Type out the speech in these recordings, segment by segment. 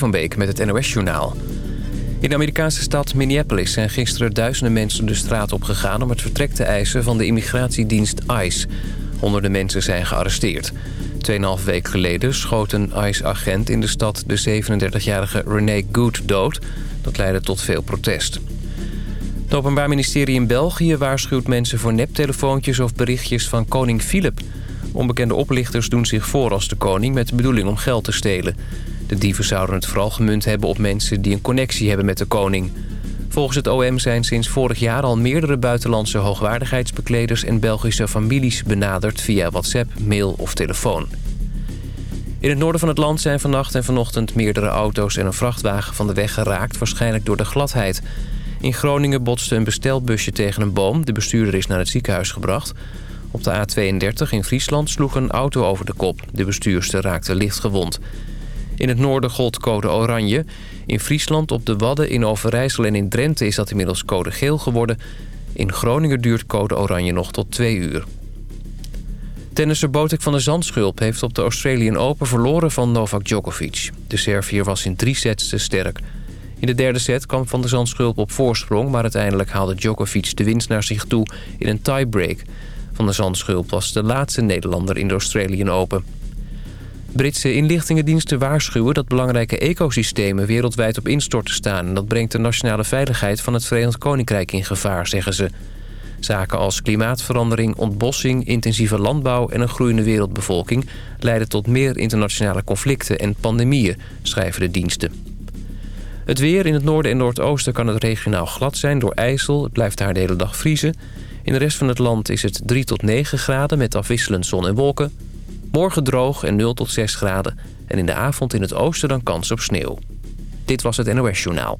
van Beek met het NOS-journaal. In de Amerikaanse stad Minneapolis zijn gisteren duizenden mensen de straat op gegaan... om het vertrek te eisen van de immigratiedienst ICE. Honderden mensen zijn gearresteerd. Tweeënhalf week geleden schoot een ICE-agent in de stad de 37-jarige René Good dood. Dat leidde tot veel protest. Het Openbaar Ministerie in België waarschuwt mensen voor neptelefoontjes of berichtjes van koning Filip. Onbekende oplichters doen zich voor als de koning met de bedoeling om geld te stelen. De dieven zouden het vooral gemunt hebben op mensen die een connectie hebben met de koning. Volgens het OM zijn sinds vorig jaar al meerdere buitenlandse hoogwaardigheidsbekleders en Belgische families benaderd via WhatsApp, mail of telefoon. In het noorden van het land zijn vannacht en vanochtend meerdere auto's en een vrachtwagen van de weg geraakt, waarschijnlijk door de gladheid. In Groningen botste een bestelbusje tegen een boom. De bestuurder is naar het ziekenhuis gebracht. Op de A32 in Friesland sloeg een auto over de kop. De bestuurster raakte licht gewond. In het noorden gold code oranje. In Friesland, op de Wadden, in Overijssel en in Drenthe is dat inmiddels code geel geworden. In Groningen duurt code oranje nog tot twee uur. Tennisser Botek van de Zandschulp heeft op de Australian Open verloren van Novak Djokovic. De Serviër was in drie sets te sterk. In de derde set kwam Van de Zandschulp op voorsprong... maar uiteindelijk haalde Djokovic de winst naar zich toe in een tiebreak. Van de Zandschulp was de laatste Nederlander in de Australian Open. Britse inlichtingendiensten waarschuwen dat belangrijke ecosystemen wereldwijd op instorten staan. En dat brengt de nationale veiligheid van het Verenigd Koninkrijk in gevaar, zeggen ze. Zaken als klimaatverandering, ontbossing, intensieve landbouw en een groeiende wereldbevolking... leiden tot meer internationale conflicten en pandemieën, schrijven de diensten. Het weer in het noorden en noordoosten kan het regionaal glad zijn door ijsel. Het blijft daar de hele dag vriezen. In de rest van het land is het 3 tot 9 graden met afwisselend zon en wolken. Morgen droog en 0 tot 6 graden. En in de avond in het oosten dan kans op sneeuw. Dit was het NOS Journaal.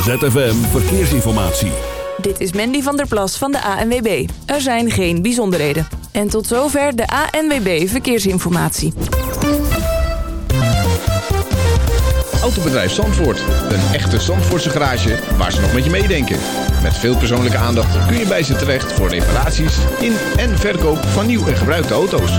ZFM Verkeersinformatie. Dit is Mandy van der Plas van de ANWB. Er zijn geen bijzonderheden. En tot zover de ANWB Verkeersinformatie. Autobedrijf Zandvoort. Een echte Zandvoortse garage waar ze nog met je meedenken. Met veel persoonlijke aandacht kun je bij ze terecht voor reparaties in en verkoop van nieuw en gebruikte auto's.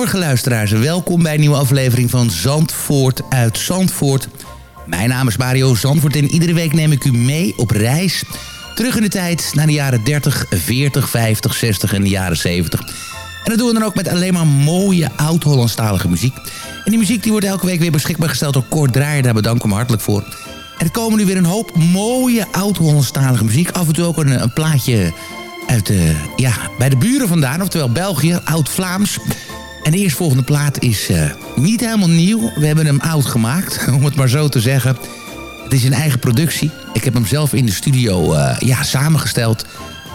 goedemorgen luisteraars. Welkom bij een nieuwe aflevering van Zandvoort uit Zandvoort. Mijn naam is Mario Zandvoort en iedere week neem ik u mee op reis. Terug in de tijd naar de jaren 30, 40, 50, 60 en de jaren 70. En dat doen we dan ook met alleen maar mooie oud-Hollandstalige muziek. En die muziek die wordt elke week weer beschikbaar gesteld door Kort Draaier. Daar bedank ik hem hartelijk voor. En er komen nu weer een hoop mooie oud-Hollandstalige muziek. Af en toe ook een, een plaatje uit de, ja, bij de buren vandaan, oftewel België, oud-Vlaams. En de eerstvolgende plaat is eh, niet helemaal nieuw. We hebben hem oud gemaakt, om het maar zo te zeggen. Het is een eigen productie. Ik heb hem zelf in de studio eh, ja, samengesteld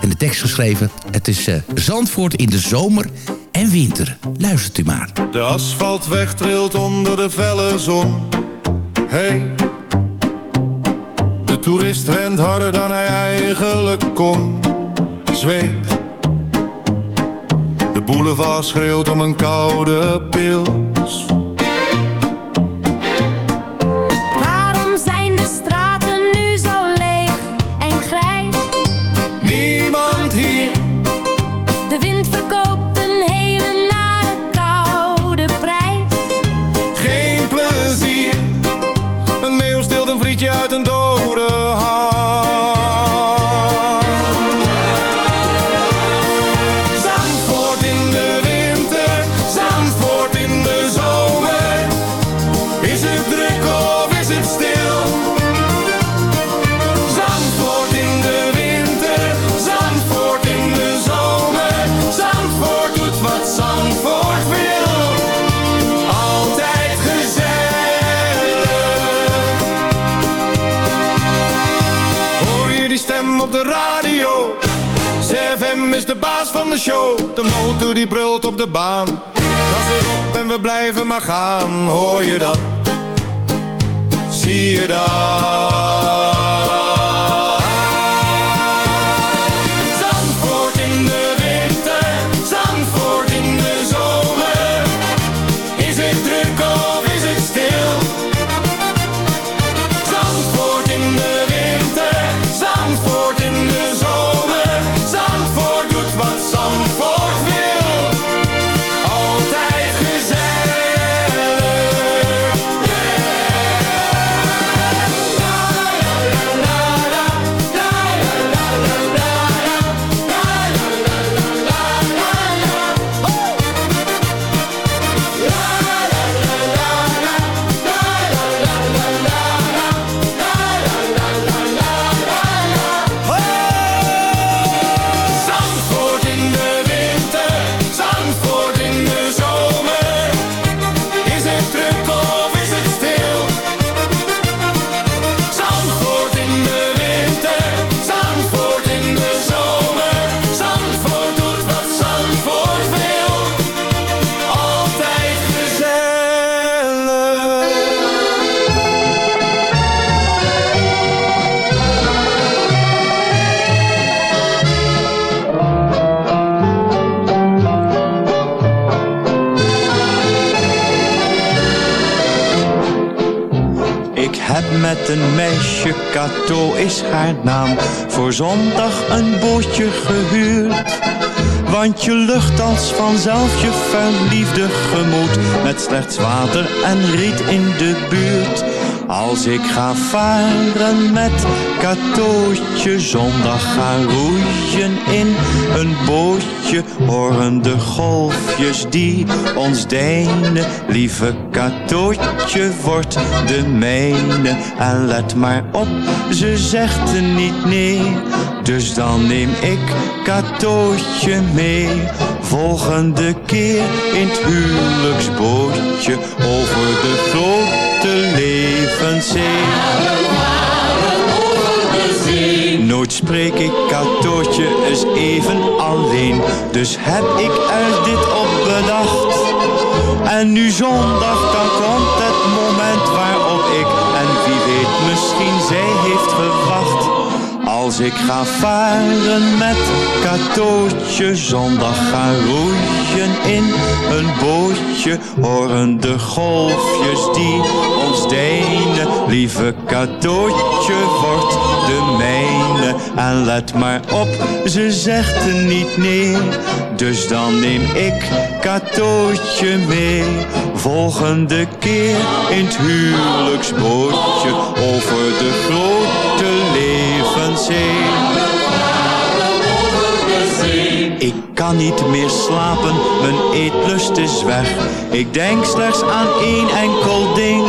en de tekst geschreven. Het is eh, Zandvoort in de zomer en winter. Luistert u maar. De asfaltweg trilt onder de felle zon. Hey. De toerist rent harder dan hij eigenlijk kon. Zweet. Boulevard schreeuwt om een koude pils. De show. De motor die brult op de baan. Gas erop en we blijven maar gaan. Hoor je dat? Zie je dat? Naam, voor zondag een bootje gehuurd. Want je lucht als vanzelf je verliefde gemoed, met slechts water en riet in de buurt. Als ik ga varen met katootje, zondag ga roeien in een bootje, horen de golfjes die ons deinen. Lieve katootje wordt de mijne, en let maar op, ze zegt niet nee. Dus dan neem ik katootje mee, volgende keer in het huwelijksbootje, over de grote levenszee. Spreek ik katootje eens even alleen, dus heb ik er dit op bedacht. En nu zondag, dan komt het moment waarop ik, en wie weet misschien zij heeft gewacht. Ik ga varen met katootje, zondag ga roeien in een bootje, horen de golfjes die ons denen. Lieve katootje wordt de mijne, en let maar op, ze zegt er niet nee. Dus dan neem ik katootje mee, volgende keer in het huwelijksbootje, over de grote Ik kan niet meer slapen, mijn eetlust is weg. Ik denk slechts aan één enkel ding.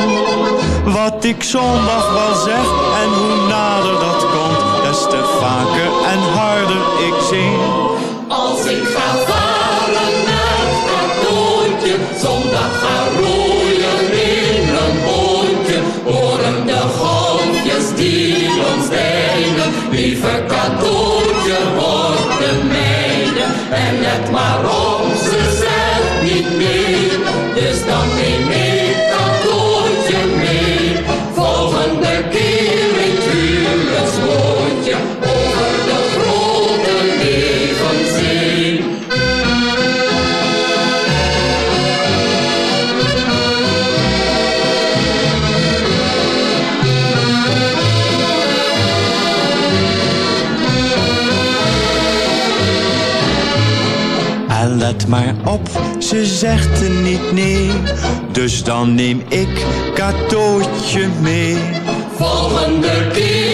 Wat ik zondag wel zeg en hoe nader dat komt, des te vaker en harder ik zing. Maar op, ze zegt er niet nee. Dus dan neem ik katootje mee. Volgende keer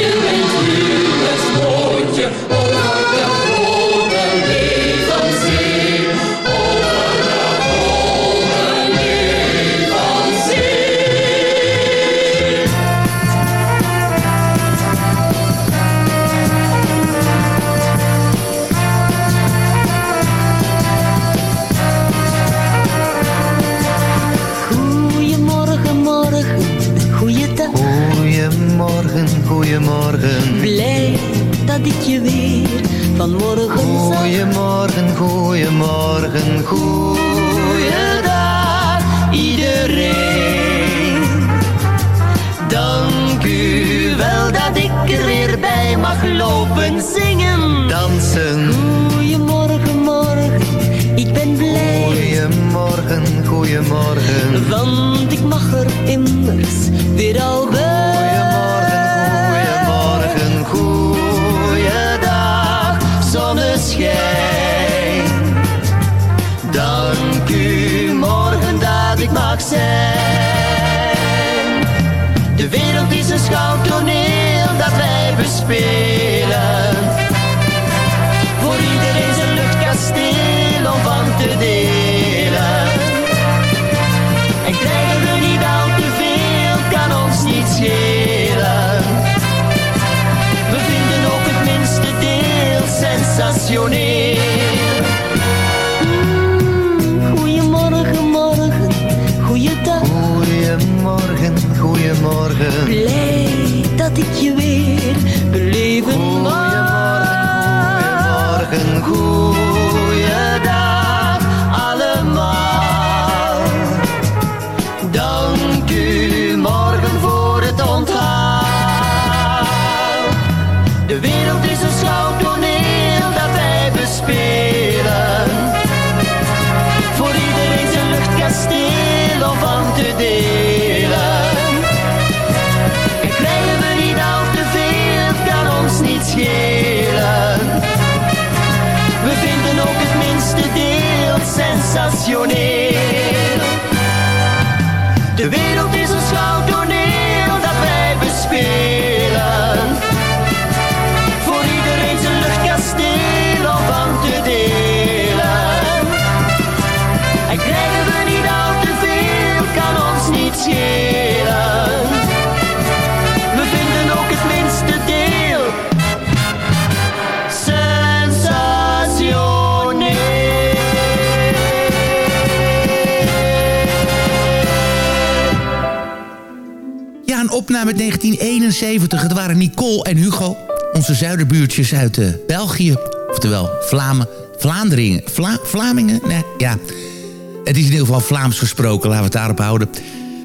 Met 1971. Het waren Nicole en Hugo, onze zuiderbuurtjes uit uh, België. Oftewel, Vlamen, Vlaanderingen, Vla, Vlamingen, nee, ja. Het is in ieder geval Vlaams gesproken, laten we het daarop houden.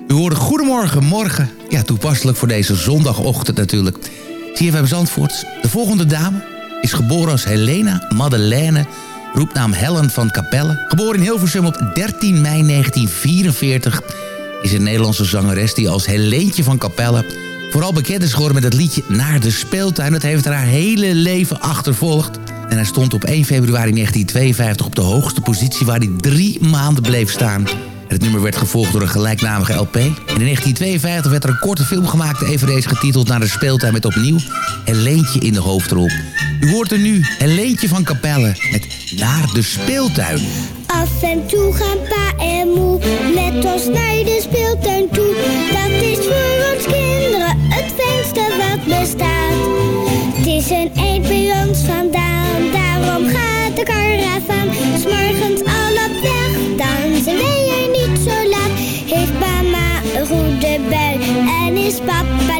U hoorde Goedemorgen, morgen. Ja, toepasselijk voor deze zondagochtend natuurlijk. CFM Zandvoort. De volgende dame is geboren als Helena Madeleine, roepnaam Helen van Capelle. Geboren in Hilversum op 13 mei 1944 is een Nederlandse zangeres die als Helentje van Capelle... vooral bekend is geworden met het liedje Naar de Speeltuin. Dat heeft haar, haar hele leven achtervolgd. En hij stond op 1 februari 1952 op de hoogste positie waar hij drie maanden bleef staan... Het nummer werd gevolgd door een gelijknamige LP. En in 1952 werd er een korte film gemaakt, eveneens getiteld naar de speeltuin met opnieuw een Leentje in de hoofdrol. U hoort er nu een Leentje van Capelle met Naar de speeltuin. Af en toe gaan pa en moe met ons naar de speeltuin toe. is papa.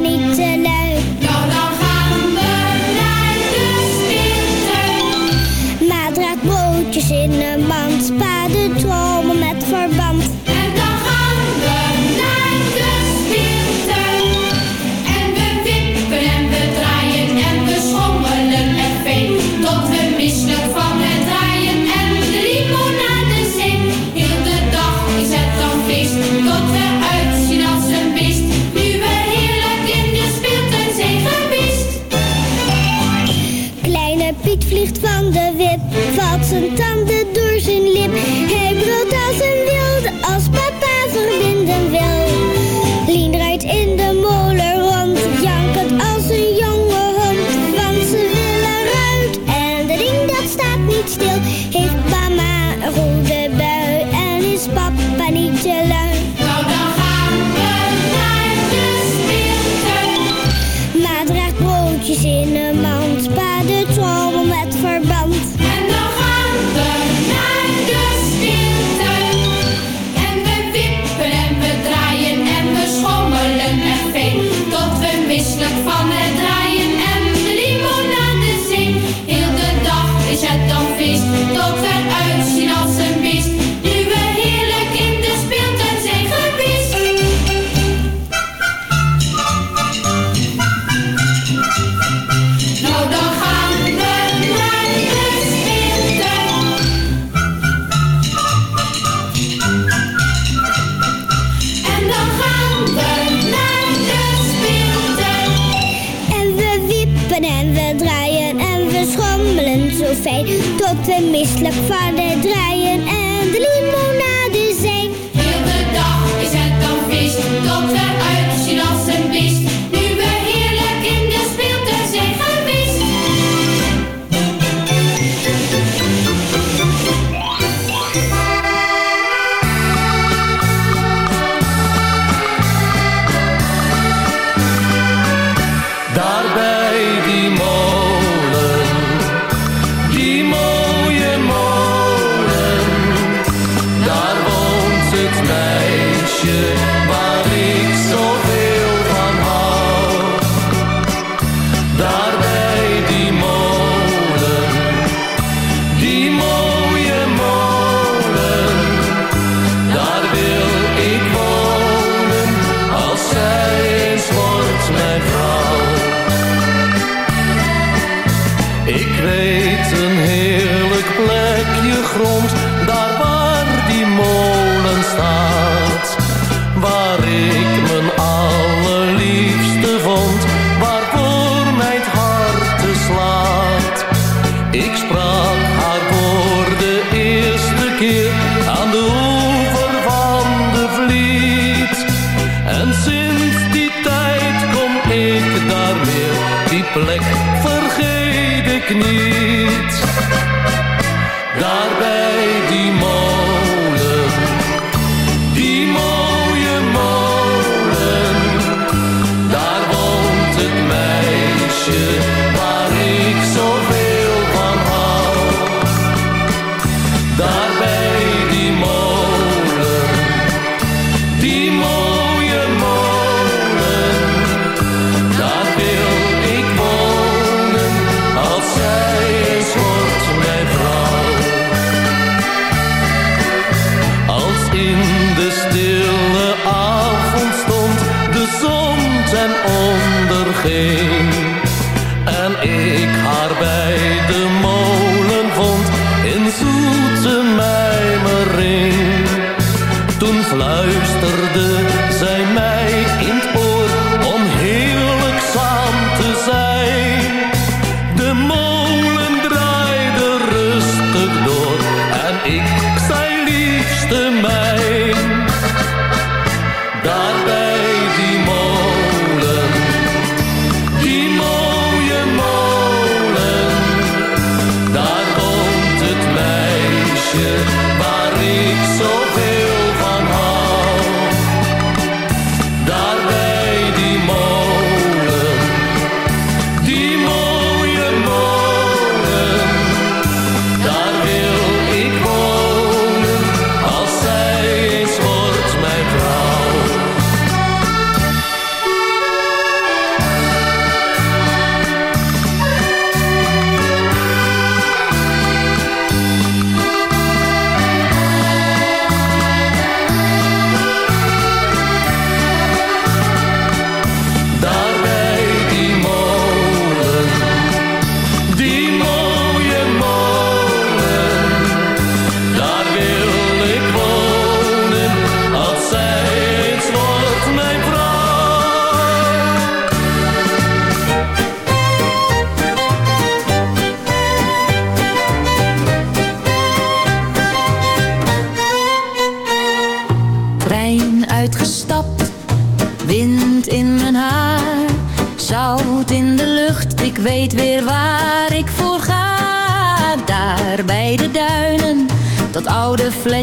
de misselijk van de draad.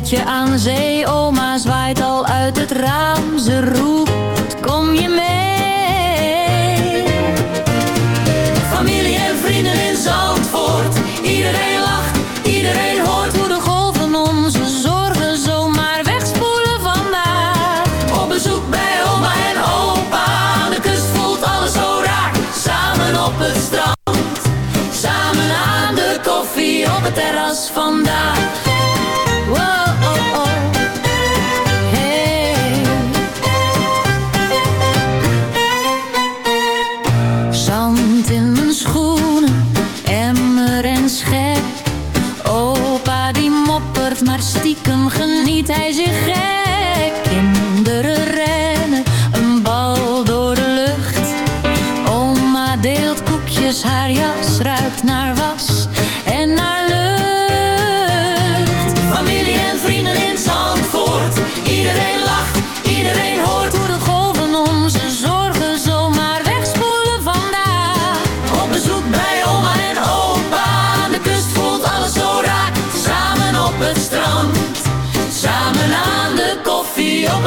Je aan zee, oma zwaait al uit het raam, ze roept.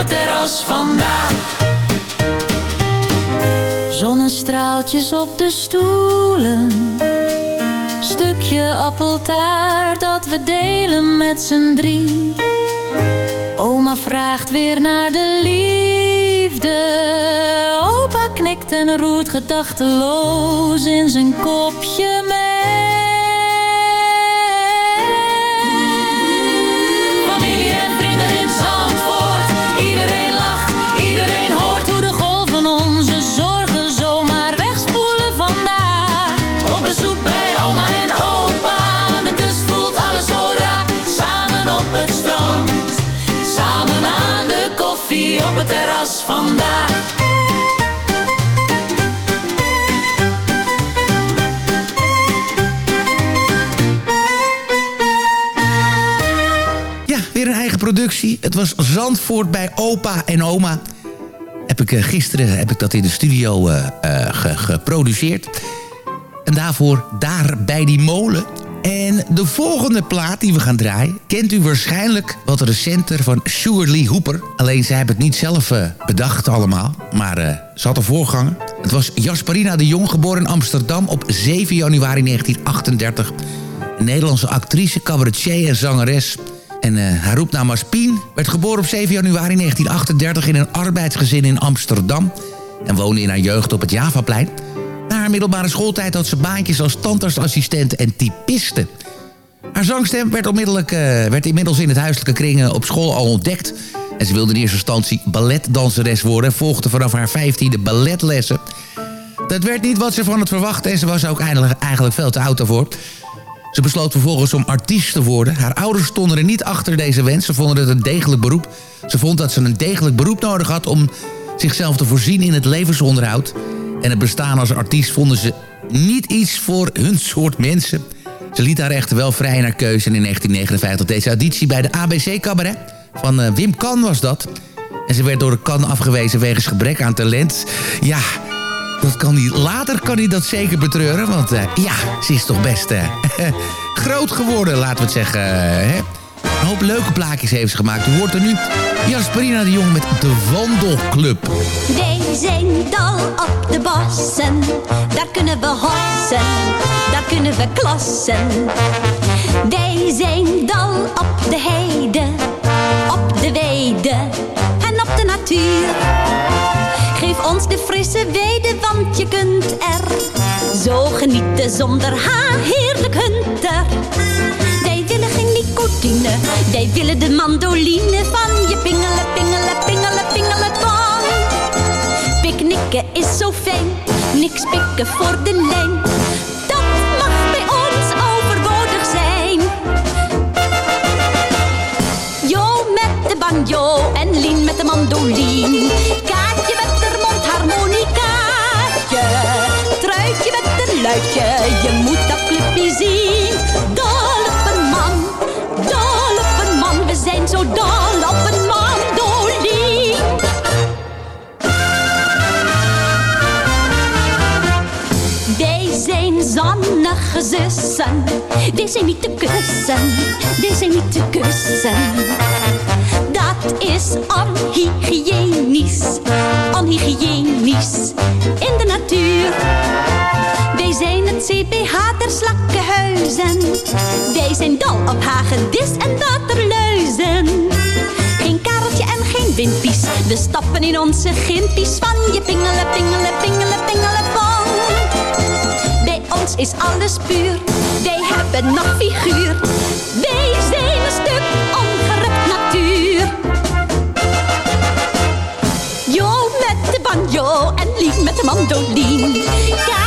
terras vandaan. Zonnestraaltjes op de stoelen. Stukje appeltaart dat we delen met z'n drie. Oma vraagt weer naar de liefde. Opa knikt en roert gedachteloos in zijn kopje mee. Ja, weer een eigen productie. Het was Zandvoort bij opa en oma. Heb ik, eh, gisteren heb ik dat in de studio eh, eh, geproduceerd. En daarvoor Daar bij die molen. En de volgende plaat die we gaan draaien... kent u waarschijnlijk wat recenter van Stuart Lee Hooper. Alleen zij hebben het niet zelf eh, bedacht allemaal. Maar eh, ze had een voorganger. Het was Jasperina de Jong, geboren in Amsterdam op 7 januari 1938. Een Nederlandse actrice, cabaretier en zangeres... En eh, haar roepnaam was Pien. Werd geboren op 7 januari 1938 in een arbeidsgezin in Amsterdam. En woonde in haar jeugd op het Javaplein. Na haar middelbare schooltijd had ze baantjes als tandartsassistent en typiste. Haar zangstem werd, onmiddellijk, eh, werd inmiddels in het huiselijke kringen op school al ontdekt. En ze wilde in eerste instantie balletdanseres worden... en volgde vanaf haar vijftiende balletlessen. Dat werd niet wat ze van het verwachtte... en ze was ook eigenlijk, eigenlijk veel te oud daarvoor. Ze besloot vervolgens om artiest te worden. Haar ouders stonden er niet achter deze wens. Ze vonden het een degelijk beroep. Ze vond dat ze een degelijk beroep nodig had... om zichzelf te voorzien in het levensonderhoud. En het bestaan als artiest vonden ze niet iets voor hun soort mensen. Ze liet haar echter wel vrij naar keuze. En in 1959 deed ze auditie bij de ABC Cabaret. Van eh, Wim Kan was dat. En ze werd door de Kan afgewezen wegens gebrek aan talent. Ja, dat kan hij, later kan hij dat zeker betreuren. Want eh, ja, ze is toch best eh, groot geworden, laten we het zeggen. hè? Een hoop leuke plaatjes heeft ze gemaakt. U hoort er nu Jasperina de Jong met de Wandelclub. Wij zijn dal op de bossen, daar kunnen we hossen, daar kunnen we klassen. Wij zijn dal op de heide, op de weide en op de natuur. Geef ons de frisse weide, want je kunt er zo genieten zonder haar heerlijk hunter. Willen geen nicotine, wij willen de mandoline van je pingelen, pingelen, pingelen, pingelen. Picknicken is zo fijn, niks pikken voor de lijn. Dat mag bij ons overbodig zijn. Jo met de banjo en Lien met de mandoline. Kaatje met de mondharmonicaatje. Truitje met een luidje, je moet dat clubje zien. Dol op een mandoline. Wij zijn zonnige zussen, wij zijn niet te kussen, wij zijn niet te kussen. Dat is onhygiënisch, onhygiënisch wij zijn dol op hagedis en waterluizen. Geen kareltje en geen wimpies, we stappen in onze gimpies van je pingelen, pingelen, pingelen, pingelen, pong. Bij ons is alles puur, wij hebben nog figuur. Wij zijn een stuk ongerukt natuur. Jo met de banjo en Lien met de mandoline.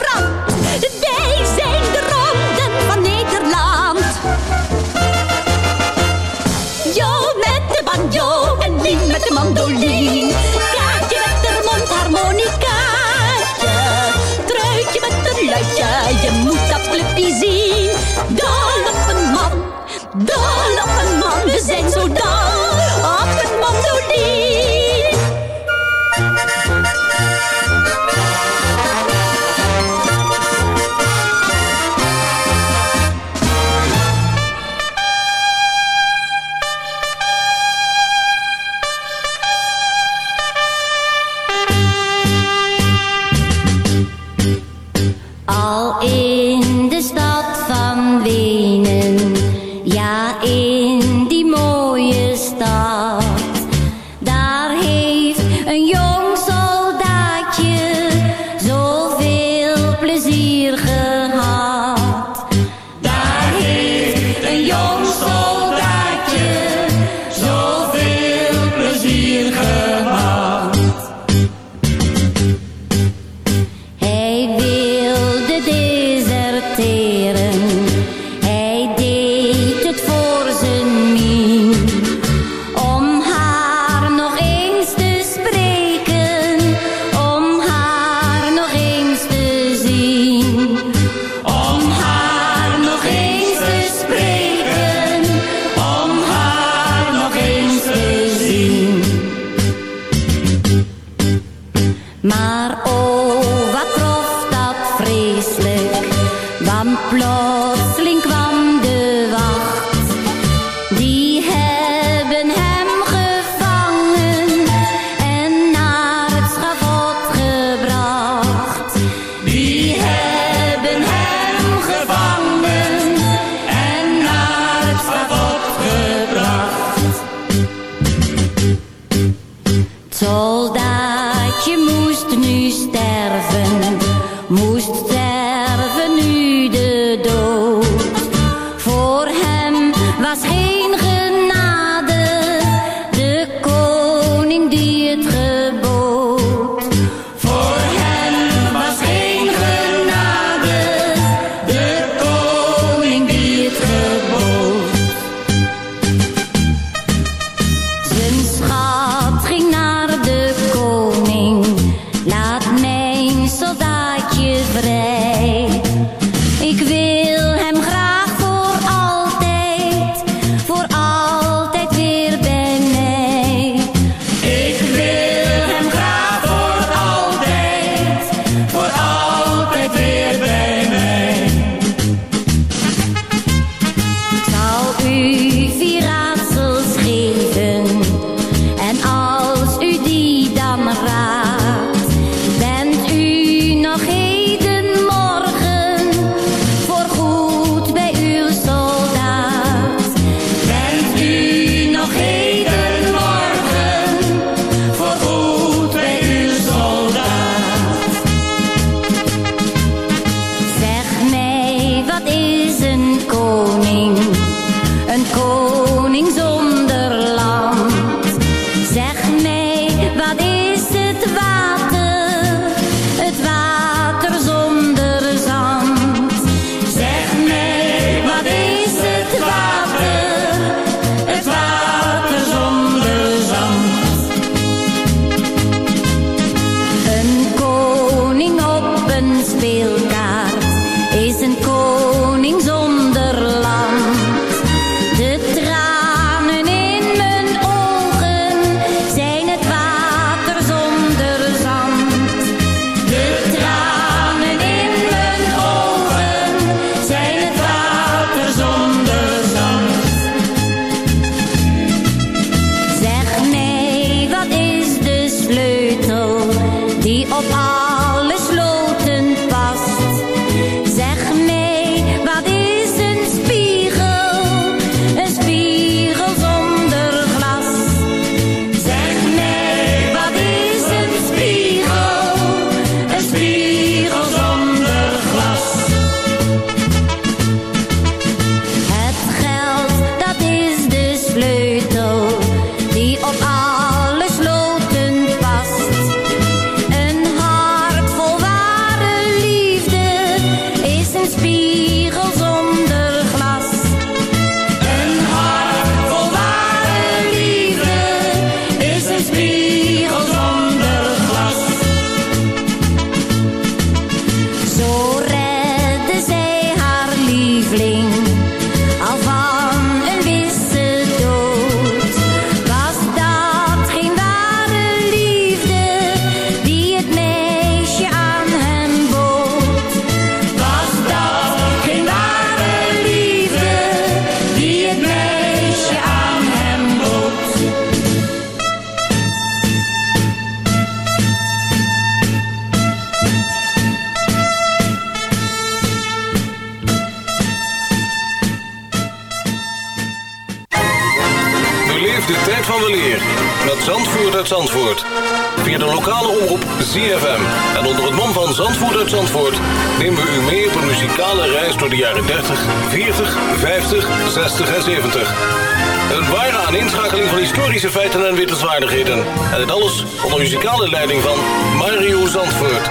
het 50, 60 en 70. Een ware aaninschakeling van historische feiten en wittelswaardigheden. En dit alles onder muzikale leiding van Mario Zandvoort.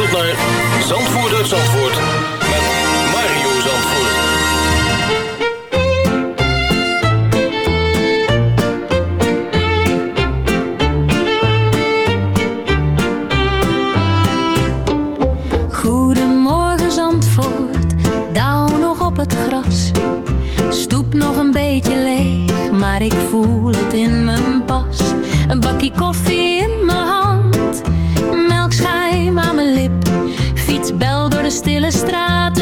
naar Zandvoort uit Zandvoort met Mario Zandvoort. Goedemorgen Zandvoort, nog op het gras. Stoep nog een beetje leeg, maar ik voel het in mijn pas. Een bakje koffie stille straat,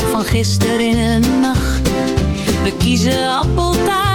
van gisteren in de nacht. We kiezen appeltaart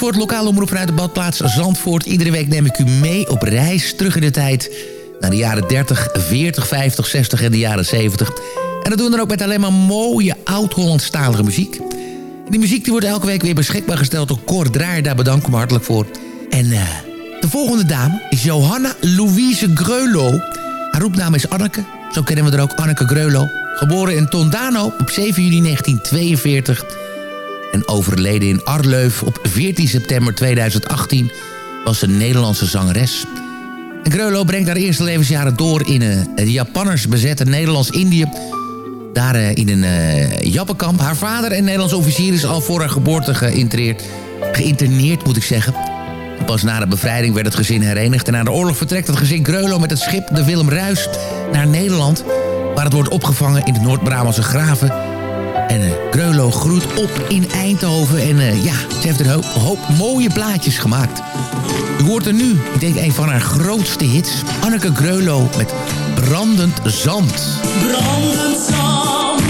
Zandvoort, lokale omroep vanuit de badplaats Zandvoort. Iedere week neem ik u mee op reis terug in de tijd... naar de jaren 30, 40, 50, 60 en de jaren 70. En dat doen we dan ook met alleen maar mooie oud-Hollandstalige muziek. Die muziek die wordt elke week weer beschikbaar gesteld door Cor. Daar bedank ik hem hartelijk voor. En eh, de volgende dame is Johanna Louise Greulow. Haar roepnaam is Anneke. Zo kennen we er ook Anneke Greulow. Geboren in Tondano op 7 juli 1942 en overleden in Arleuf op 14 september 2018 was een Nederlandse zangeres. En Greulow brengt haar eerste levensjaren door in uh, het Japanners bezette Nederlands-Indië. Daar uh, in een uh, jappenkamp. Haar vader, een Nederlands officier, is al voor haar geboorte geïnterneerd, geïnterneerd moet ik zeggen. En pas na de bevrijding werd het gezin herenigd. En na de oorlog vertrekt het gezin Greulow met het schip de Willem Ruis naar Nederland. Waar het wordt opgevangen in de Noord-Brabantse graven. En uh, Greulow groeit op in Eindhoven. En uh, ja, ze heeft een hoop, mooie plaatjes gemaakt. U hoort er nu, ik denk, een van haar grootste hits. Anneke Greulow met Brandend Zand. Brandend zand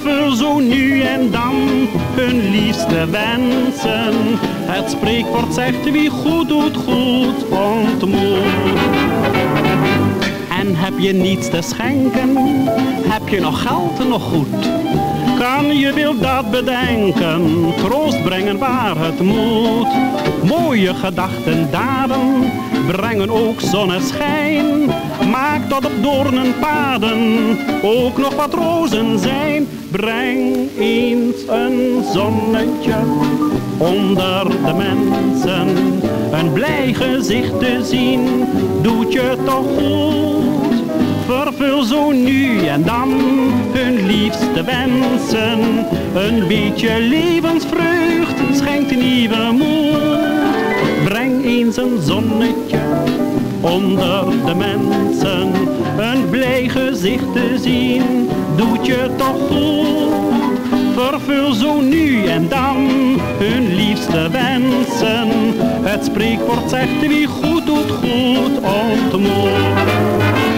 Vervul zo nu en dan hun liefste wensen. Het spreekwoord zegt wie goed doet, goed ontmoet. En heb je niets te schenken, heb je nog geld nog goed. Kan je wil dat bedenken, troost brengen waar het moet. Mooie gedachten, daden, brengen ook zonneschijn. Maak dat op doornen paden ook nog wat rozen zijn. Breng eens een zonnetje onder de mensen. Een blij gezicht te zien, doet je toch goed. Vervul zo nu en dan hun liefste wensen. Een beetje levensvreugd schenkt nieuwe moed. Breng eens een zonnetje onder de mensen. Een blij gezicht te zien, doet je toch goed. Vervul zo nu en dan hun liefste wensen. Het spreekwoord zegt wie goed doet, goed ontmoet.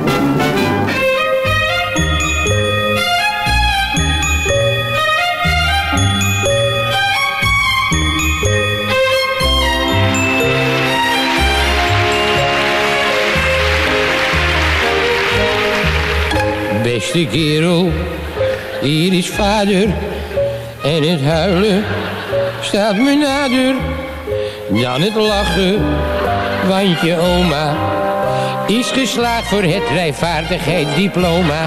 Beste kerel, hier is vader. En het huilen staat me nader dan het lachen. Want je oma is geslaagd voor het rijvaardigheidsdiploma.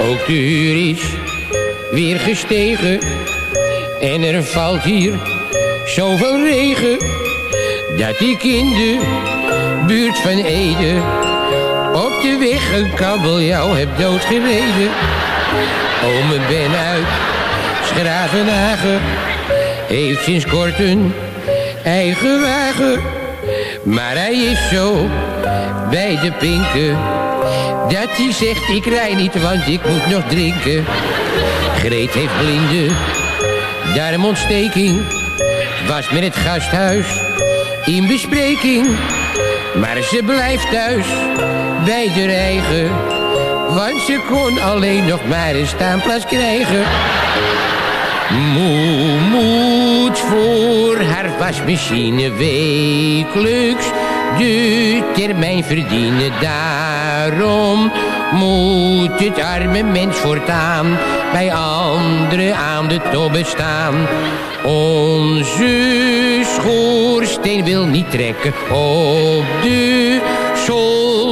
Ook de huur is weer gestegen. En er valt hier zoveel regen. Dat ik in de buurt van Ede op de weg een kabeljauw heb doodgereden. Ome Ben uit Schravenhagen heeft sinds kort een eigen wagen. Maar hij is zo bij de pinken dat hij zegt ik rij niet want ik moet nog drinken. Greet heeft blinde darmontsteking, was met het gasthuis in bespreking. Maar ze blijft thuis bij de eigen. Want ze kon alleen nog maar een staanplaats krijgen. Moe moet voor haar wasmachine wekelijks de termijn verdienen. Daarom moet het arme mens voortaan bij anderen aan de tobbe staan. Onze schoorsteen wil niet trekken op de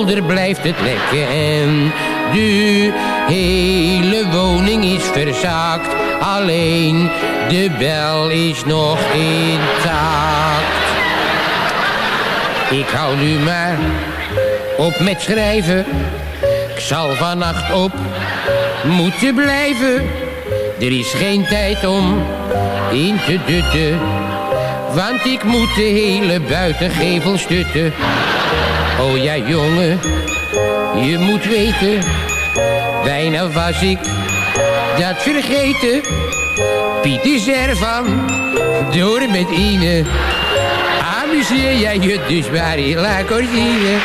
zolder blijft het lekken en de hele woning is verzaakt. Alleen de bel is nog intact. Ik hou nu maar op met schrijven. Ik zal vannacht op moeten blijven. Er is geen tijd om in te dutten. Want ik moet de hele buitengevel stutten. Oh ja, jongen, je moet weten, bijna was ik dat vergeten. Piet is ervan, door met Ine. Amuseer jij je dus maar in La Cortine.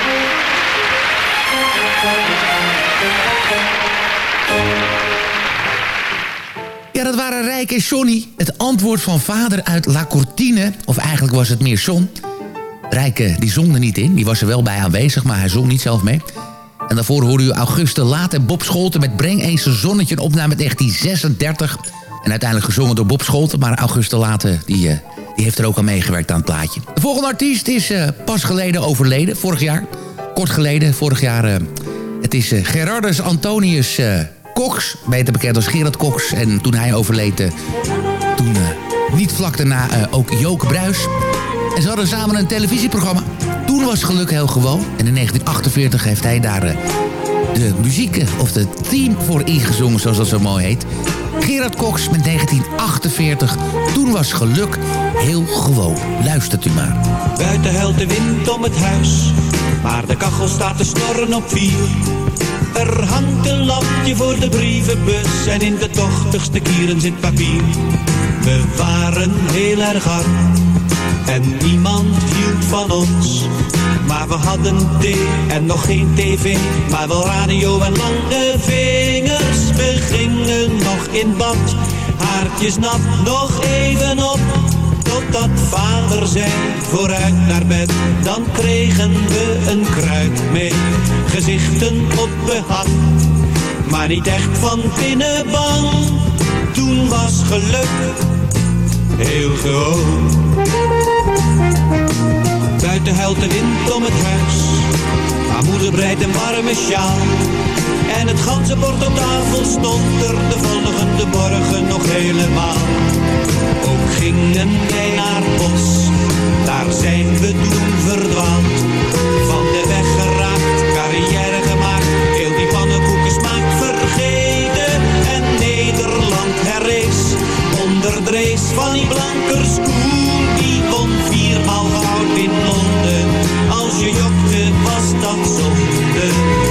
Ja, dat waren Rijk en Johnny. Het antwoord van vader uit La Cortine. Of eigenlijk was het meer John. Rijke, die zong er niet in. Die was er wel bij aanwezig, maar hij zong niet zelf mee. En daarvoor hoorde u Auguste Laat en Bob Scholten... met Breng eens een zonnetje, een opname 1936. En uiteindelijk gezongen door Bob Scholten. Maar Auguste Late, die, eh, die heeft er ook aan meegewerkt aan het plaatje. De volgende artiest is eh, pas geleden overleden, vorig jaar. Kort geleden, vorig jaar. eh, het is eh, Gerardus Antonius eh, Cox, beter bekend als Gerard Cox. En toen hij overleed, eh, toen eh, niet vlak daarna eh, ook Joke Bruis. En ze hadden samen een televisieprogramma. Toen was geluk heel gewoon. En in 1948 heeft hij daar eh, de muziek, eh, of de theme voor ingezongen, zoals dat zo mooi heet. Gerard Cox met 1948. Toen was geluk heel gewoon. Luistert u maar. Buiten huilt de wind om het huis, maar de kachel staat te snorren op vier. Er hangt een lampje voor de brievenbus en in de tochtigste kieren zit papier. We waren heel erg arm en niemand hield van ons. Maar we hadden thee en nog geen tv, maar wel radio en lange vingers. We gingen nog in bad, haartjes nat, nog even op. Totdat vader zei, vooruit naar bed, dan kregen we een kruik mee. Gezichten op behang, maar niet echt van binnen bang. Toen was geluk heel gewoon. Buiten huilt de wind om het huis, maar moeder breidt een warme sjaal. En het ganse bord op tafel stond er de volgende morgen nog helemaal. Ook gingen wij naar bos, daar zijn we toen verdwaald. good.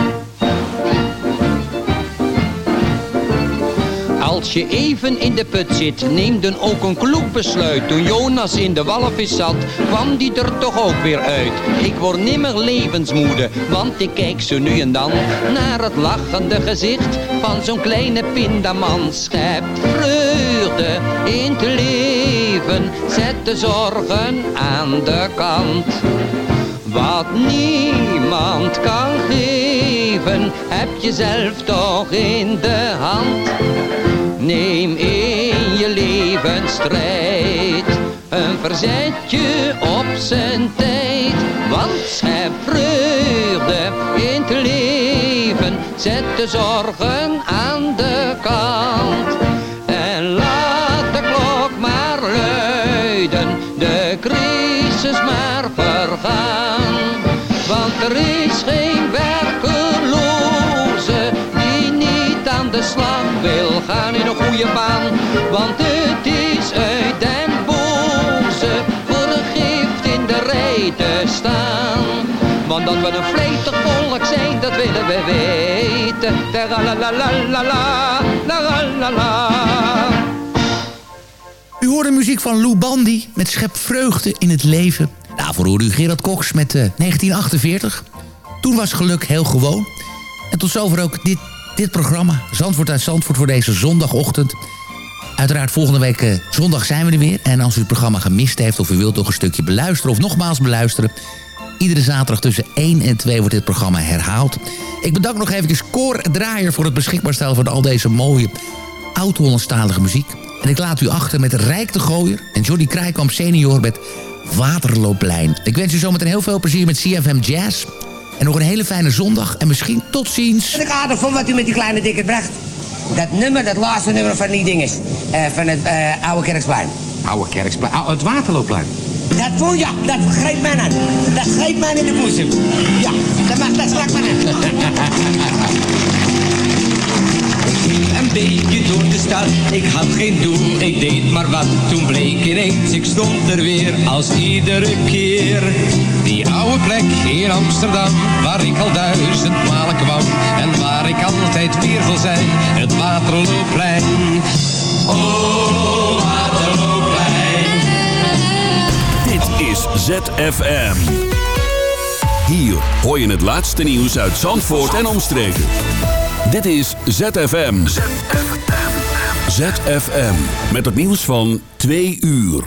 Als je even in de put zit, neem dan ook een kloek besluit. Toen Jonas in de walvis zat, kwam die er toch ook weer uit. Ik word nimmer levensmoede, want ik kijk zo nu en dan naar het lachende gezicht van zo'n kleine pindaman. Schept vreugde in het leven, zet de zorgen aan de kant. Wat niemand kan geven, heb je zelf toch in de hand. Neem in je leven strijd, een verzetje op zijn tijd. Want schep vreugde in het leven, zet de zorgen aan de kant. En laat de klok maar luiden, de crisis maar vergaan. Want er is geen goede baan. Want het is uit den boze voor een gift in de rij te staan. Want dat we een vletig volk zijn, dat willen we weten. Terra la la la la la, la la U hoorde muziek van Lou Bandy met Schep Vreugde in het Leven. Daarvoor hoorde u Gerard Koks met uh, 1948. Toen was geluk heel gewoon. En tot zover ook dit dit programma. Zandvoort uit Zandvoort voor deze zondagochtend. Uiteraard volgende week eh, zondag zijn we er weer. En als u het programma gemist heeft of u wilt nog een stukje beluisteren... of nogmaals beluisteren... Iedere zaterdag tussen 1 en 2 wordt dit programma herhaald. Ik bedank nog even Cor Draaier voor het beschikbaar stellen van al deze mooie oud-Hollandstalige muziek. En ik laat u achter met Rijk de Gooier en Johnny Krijkamp senior met Waterloopplein. Ik wens u zometeen heel veel plezier met CFM Jazz. En nog een hele fijne zondag en misschien tot ziens. Ik aardig van wat u met die kleine dikke bracht. Dat nummer, dat laatste nummer van die dinges. eh, van het eh, Oude Kerksplein. Oude Kerksplein. Oh, het Waterloopplein. Dat voel ja, dat greep mij aan. Dat greep mij in de boezem. Ja, dat, mag, dat sprak mij aan. Een beetje door de stad, ik had geen doel, ik deed maar wat. Toen bleek ineens, ik stond er weer als iedere keer. Die oude plek in Amsterdam, waar ik al duizend malen kwam. En waar ik altijd weer wil zijn, het Waterloopplein. Oh, Waterloopplein. ZFM. Hier hoor je het laatste nieuws uit Zandvoort en omstreken. Dit is ZFM. ZFM. Met het nieuws van 2 uur.